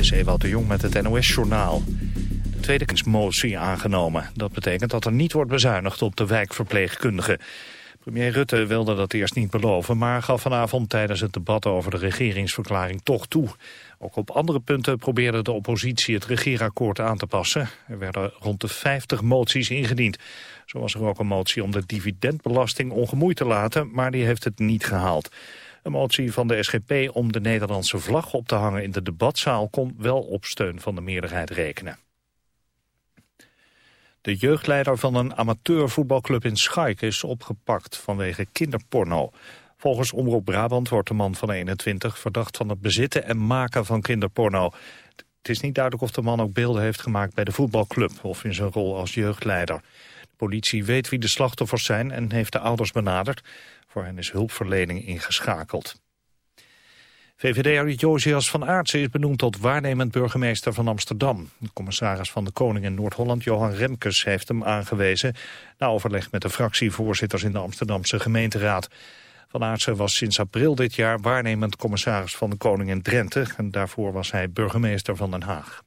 is de Jong met het NOS-journaal. De tweede motie aangenomen. Dat betekent dat er niet wordt bezuinigd op de wijkverpleegkundigen. Premier Rutte wilde dat eerst niet beloven... maar gaf vanavond tijdens het debat over de regeringsverklaring toch toe. Ook op andere punten probeerde de oppositie het regeerakkoord aan te passen. Er werden rond de 50 moties ingediend. Zo was er ook een motie om de dividendbelasting ongemoeid te laten... maar die heeft het niet gehaald. Een motie van de SGP om de Nederlandse vlag op te hangen in de debatzaal kon wel op steun van de meerderheid rekenen. De jeugdleider van een amateurvoetbalclub in Schaik is opgepakt vanwege kinderporno. Volgens Omroep Brabant wordt de man van 21 verdacht van het bezitten en maken van kinderporno. Het is niet duidelijk of de man ook beelden heeft gemaakt bij de voetbalclub of in zijn rol als jeugdleider. De politie weet wie de slachtoffers zijn en heeft de ouders benaderd. Voor hen is hulpverlening ingeschakeld. VVD'er Josias van Aartsen is benoemd tot waarnemend burgemeester van Amsterdam. De commissaris van de Koning in Noord-Holland, Johan Remkes, heeft hem aangewezen... na overleg met de fractievoorzitters in de Amsterdamse gemeenteraad. Van Aartsen was sinds april dit jaar waarnemend commissaris van de Koning in Drenthe... en daarvoor was hij burgemeester van Den Haag.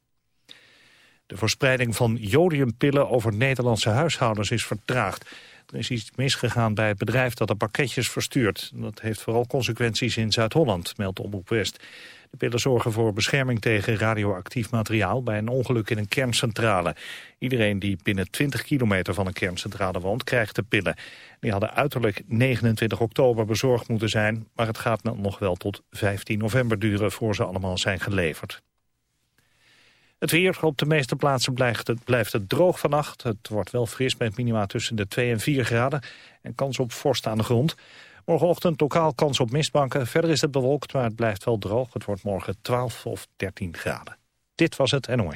De verspreiding van jodiumpillen over Nederlandse huishoudens is vertraagd. Is iets misgegaan bij het bedrijf dat de pakketjes verstuurt. Dat heeft vooral consequenties in Zuid-Holland, meldt Omroep West. De pillen zorgen voor bescherming tegen radioactief materiaal bij een ongeluk in een kerncentrale. Iedereen die binnen 20 kilometer van een kerncentrale woont, krijgt de pillen. Die hadden uiterlijk 29 oktober bezorgd moeten zijn, maar het gaat nog wel tot 15 november duren voor ze allemaal zijn geleverd. Het weer op de meeste plaatsen blijft het, blijft het droog vannacht. Het wordt wel fris met minima tussen de 2 en 4 graden. En kans op vorst aan de grond. Morgenochtend lokaal kans op mistbanken. Verder is het bewolkt, maar het blijft wel droog. Het wordt morgen 12 of 13 graden. Dit was het NOS.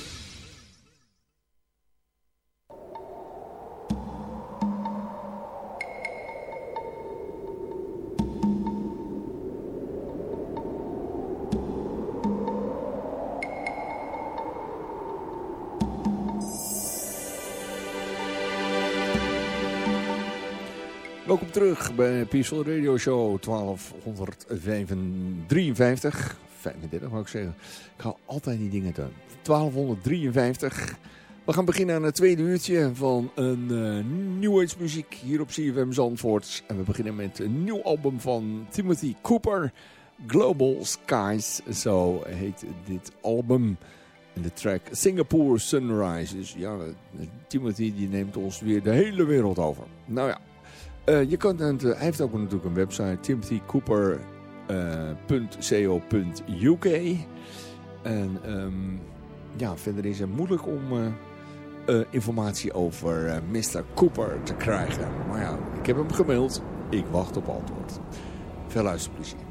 Welkom terug bij Peaceful Radio Show 1253. 35 wou ik zeggen. Ik hou altijd die dingen te. 1253. We gaan beginnen aan het tweede uurtje van een uh, New Age muziek hier op CFM Zandvoort. En we beginnen met een nieuw album van Timothy Cooper. Global Skies, zo heet dit album. En de track Singapore Sunrise. Ja, Timothy die neemt ons weer de hele wereld over. Nou ja, uh, je kan, het, hij heeft ook natuurlijk een website, timothycooper.co.uk. Uh, en um, ja, verder is het moeilijk om informatie over Mr. Cooper te krijgen. Maar ja, ik heb hem gemaild. Ik wacht op antwoord. Veel luisterplezier.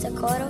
Pensacoro.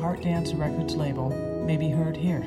Heart Dance Records label, may be heard here.